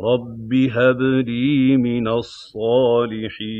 رَبِّ هَبْ لِي مِنَ الصَّالِحِينَ